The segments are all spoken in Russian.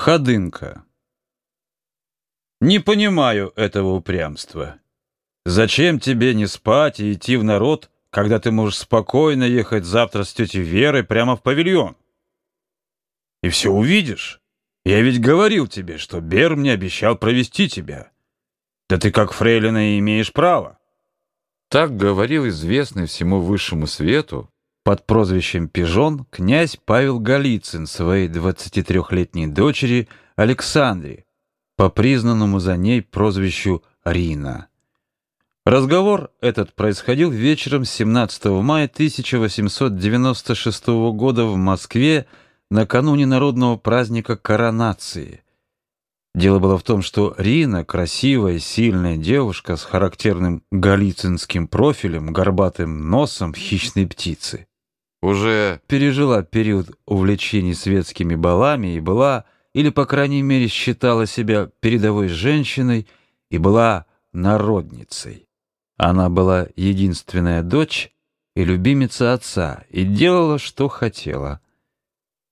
Ходынка. Не понимаю этого упрямства. Зачем тебе не спать и идти в народ, когда ты можешь спокойно ехать завтра с тетей Верой прямо в павильон? И все увидишь. Я ведь говорил тебе, что Бер мне обещал провести тебя. Да ты как фрейлина имеешь право. Так говорил известный всему высшему свету под прозвищем «Пижон» князь Павел Голицын своей 23-летней дочери Александре, по признанному за ней прозвищу Рина. Разговор этот происходил вечером 17 мая 1896 года в Москве накануне народного праздника коронации. Дело было в том, что Рина, красивая, сильная девушка с характерным галицинским профилем, горбатым носом хищной птицы, уже пережила период увлечений светскими балами и была, или, по крайней мере, считала себя передовой женщиной и была народницей. Она была единственная дочь и любимица отца и делала, что хотела.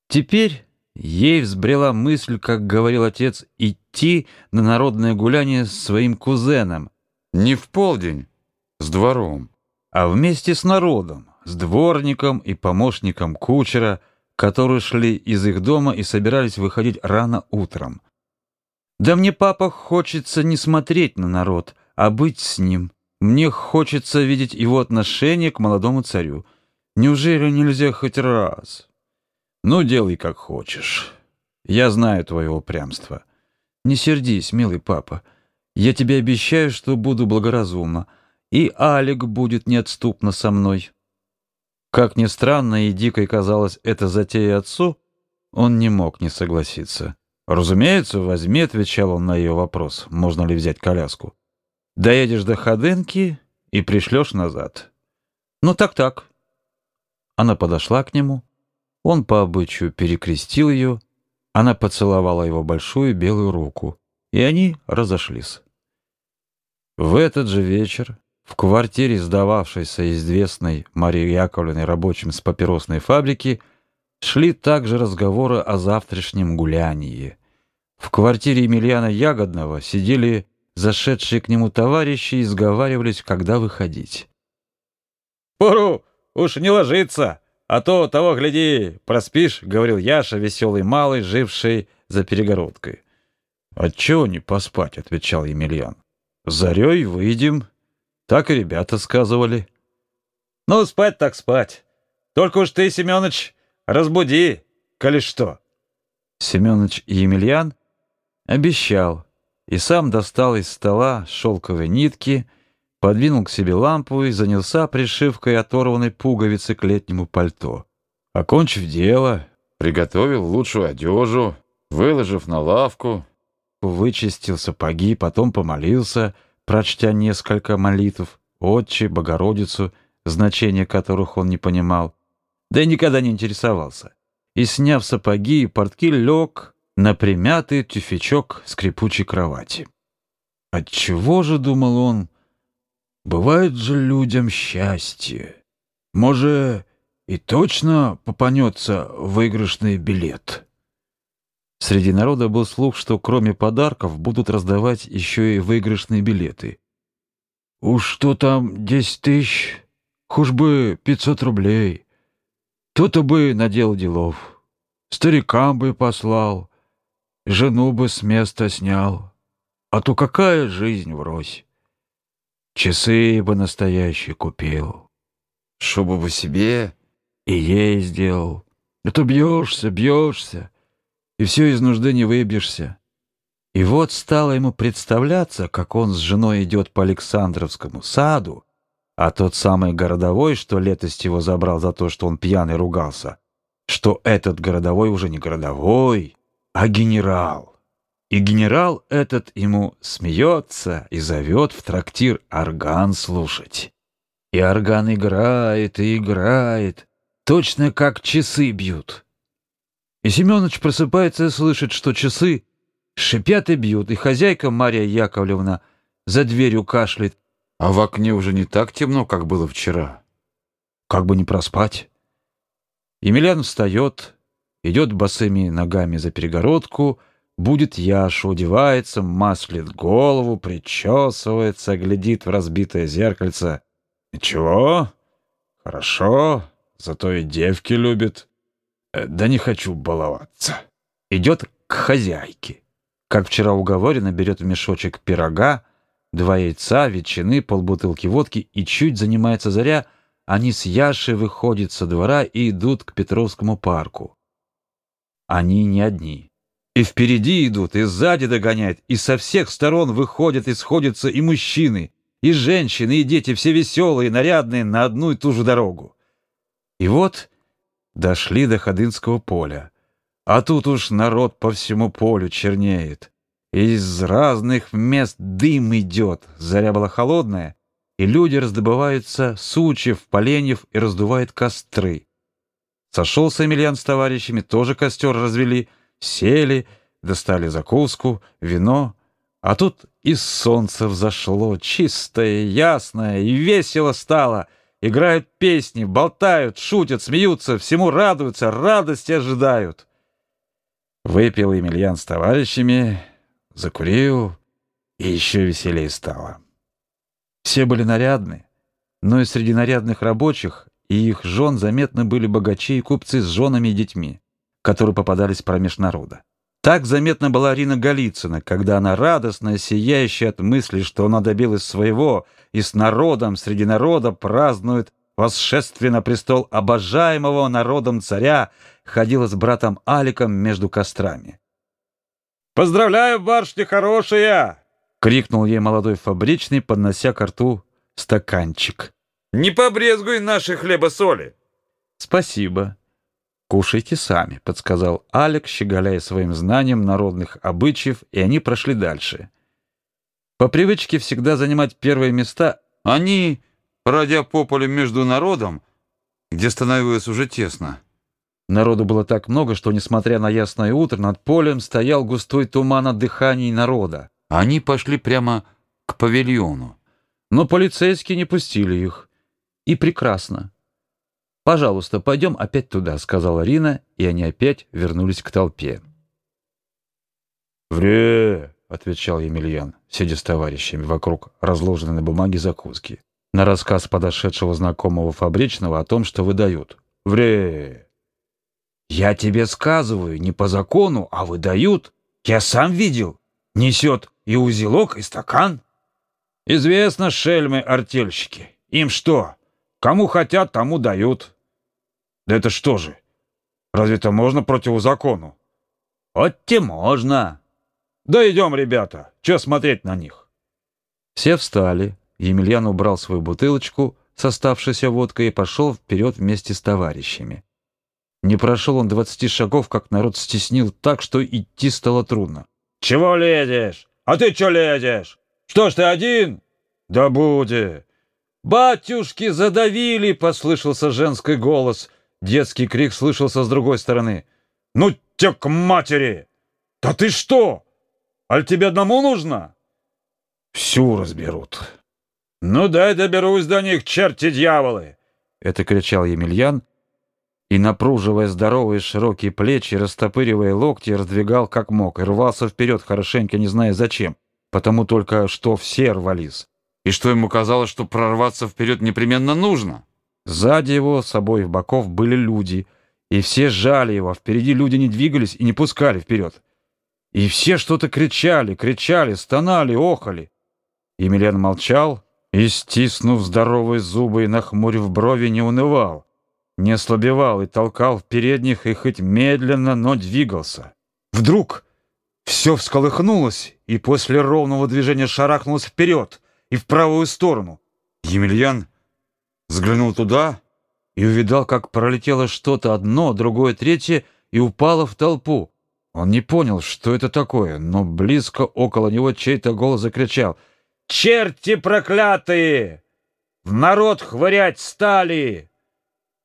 Теперь ей взбрела мысль, как говорил отец, идти на народное гуляние с своим кузеном. Не в полдень, с двором, а вместе с народом с дворником и помощником кучера, которые шли из их дома и собирались выходить рано утром. «Да мне, папа, хочется не смотреть на народ, а быть с ним. Мне хочется видеть его отношение к молодому царю. Неужели нельзя хоть раз?» «Ну, делай как хочешь. Я знаю твое упрямство. Не сердись, милый папа. Я тебе обещаю, что буду благоразумна, и Алик будет неотступно со мной». Как ни странно и дикой казалась эта затея отцу, он не мог не согласиться. «Разумеется, возьми», — отвечал он на ее вопрос, можно ли взять коляску. «Доедешь до Ходынки и пришлешь назад». «Ну так-так». Она подошла к нему, он по обычаю перекрестил ее, она поцеловала его большую белую руку, и они разошлись. В этот же вечер в квартире, сдававшейся известной Марии Яковлевной рабочим с папиросной фабрики, шли также разговоры о завтрашнем гулянии. В квартире Емельяна Ягодного сидели зашедшие к нему товарищи и сговаривались, когда выходить. «Пору уж не ложиться, а то того, гляди, проспишь», — говорил Яша, веселый малый, живший за перегородкой. «Отчего не поспать?» — отвечал Емельян. «Зарей выйдем, так и ребята сказывали. Ну, спать так спать. Только уж ты, Семёныч, разбуди, коли что. Семёныч и Емельян обещал и сам достал из стола шелковые нитки, подвинул к себе лампу и занялся пришивкой оторванной пуговицы к летнему пальто. Окончив дело, приготовил лучшую одежу, выложив на лавку, вычистил сапоги, потом помолился — прочтя несколько молитв, Отче, Богородицу, значения которых он не понимал, да и никогда не интересовался, и, сняв сапоги и портки, лег на примятый тюфячок скрипучей кровати. Отчего же, думал он, бывает же людям счастье? Может, и точно попанется выигрышный билет?» Среди народа был слух, что кроме подарков будут раздавать еще и выигрышные билеты. «Уж что там, десять тысяч? Хуж бы пятьсот рублей. То-то бы надел делов. Старикам бы послал, жену бы с места снял. А то какая жизнь врозь? Часы бы настоящие купил. Шубу бы себе и ей сделал. А то бьешься, бьешься» и все из нужды не выбьешься. И вот стало ему представляться, как он с женой идет по Александровскому саду, а тот самый городовой, что летость его забрал за то, что он пьяный ругался, что этот городовой уже не городовой, а генерал. И генерал этот ему смеется и зовет в трактир орган слушать. И орган играет и играет, точно как часы бьют. И Семенович просыпается и слышит, что часы шипят и бьют, и хозяйка Мария Яковлевна за дверью кашляет. А в окне уже не так темно, как было вчера. Как бы не проспать. Емельян встает, идет босыми ногами за перегородку, будет Яша, удевается, маслит голову, причесывается, глядит в разбитое зеркальце. Ничего, хорошо, зато и девки любит. Э, да не хочу баловаться. Идет к хозяйке. Как вчера уговорено, берет в мешочек пирога, два яйца, ветчины, полбутылки водки и чуть занимается заря, они с Яшей выходят со двора и идут к Петровскому парку. Они не одни. И впереди идут, и сзади догоняют, и со всех сторон выходят и сходятся и мужчины, и женщины, и дети, все веселые, нарядные, на одну и ту же дорогу. И вот дошли до Ходынского поля. А тут уж народ по всему полю чернеет. Из разных мест дым идет, заря была холодная, и люди раздобываются сучьев, поленьев и раздувают костры. Сошелся Емельян с товарищами, тоже костер развели, сели, достали закуску, вино. А тут и солнце взошло, чистое, ясное, и весело стало. Играют песни, болтают, шутят, смеются, всему радуются, радости ожидают. Выпил Емельян с товарищами, закурил, и еще веселее стало. Все были нарядны, но и среди нарядных рабочих и их жен заметны были богачи и купцы с женами и детьми, которые попадались промеж народа. Так заметна была Арина Голицына, когда она радостная, сияющая от мысли, что она добилась своего и с народом среди народа празднует восшествие на престол обожаемого народом царя, ходила с братом Аликом между кострами. «Поздравляю, барышня хорошая!» — крикнул ей молодой фабричный, поднося к рту стаканчик. «Не побрезгуй нашей хлеба-соли!» «Спасибо. Кушайте сами», — подсказал Алик, щеголяя своим знанием народных обычаев, и они прошли дальше. По привычке всегда занимать первые места, они Пройдя по полю между народом, где становилось уже тесно. Народу было так много, что, несмотря на ясное утро, над полем стоял густой туман от дыханий народа. Они пошли прямо к павильону. Но полицейские не пустили их. И прекрасно. «Пожалуйста, пойдем опять туда», — сказала Рина, и они опять вернулись к толпе. «Вре!» — отвечал Емельян, сидя с товарищами вокруг разложенной на бумаге закуски на рассказ подошедшего знакомого фабричного о том, что выдают. «Вре!» «Я тебе сказываю, не по закону, а выдают. Я сам видел. Несет и узелок, и стакан». «Известно, шельмы-артельщики. Им что? Кому хотят, тому дают». «Да это что же? Разве это можно противозакону?» «Вот те можно». «Да идем, ребята. Че смотреть на них?» Все встали. Емельян убрал свою бутылочку с оставшейся водкой и пошел вперед вместе с товарищами. Не прошел он двадцати шагов, как народ стеснил так, что идти стало трудно. «Чего лезешь? А ты что лезешь? Что ж ты один? Да буди!» «Батюшки задавили!» — послышался женский голос. Детский крик слышался с другой стороны. «Ну те к матери! Да ты что? Аль тебе одному нужно?» «Всю разберут». «Ну дай доберусь до них, черти дьяволы!» — это кричал Емельян, и, напруживая здоровые широкие плечи, растопыривая локти, раздвигал как мог, и рвался вперед, хорошенько не зная зачем, потому только что все рвались. И что ему казалось, что прорваться вперед непременно нужно? Сзади его, с обоих боков, были люди, и все сжали его, а впереди люди не двигались и не пускали вперед. И все что-то кричали, кричали, стонали, охали. Емельян молчал, и, стиснув здоровые зубы и нахмурив брови, не унывал, не ослабевал и толкал в передних и хоть медленно, но двигался. Вдруг все всколыхнулось и после ровного движения шарахнулось вперед и в правую сторону. Емельян взглянул туда и увидал, как пролетело что-то одно, другое, третье и упало в толпу. Он не понял, что это такое, но близко около него чей-то голос закричал — Черти проклятые! В народ хворять стали!»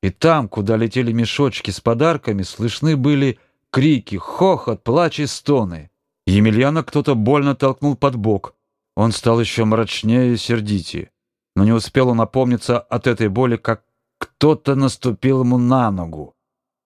И там, куда летели мешочки с подарками, слышны были крики, хохот, плач и стоны. Емельяна кто-то больно толкнул под бок. Он стал еще мрачнее и сердитее. Но не успел он напомниться от этой боли, как кто-то наступил ему на ногу.